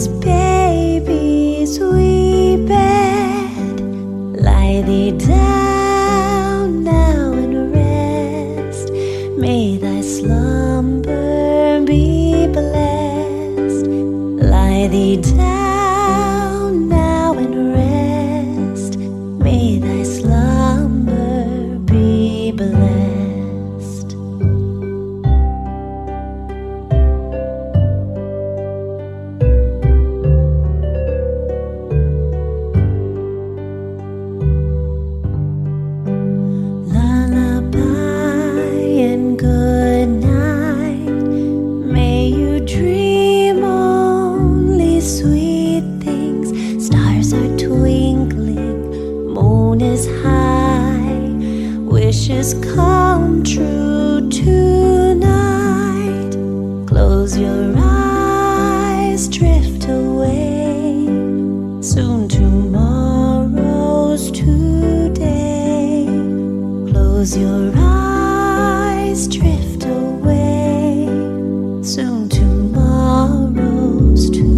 as baby's we bed. Lie thee down now and rest. May thy slumber be blessed. Lie thee down. wishes come true tonight. Close your eyes, drift away. Soon tomorrow's today. Close your eyes, drift away. Soon tomorrow's today.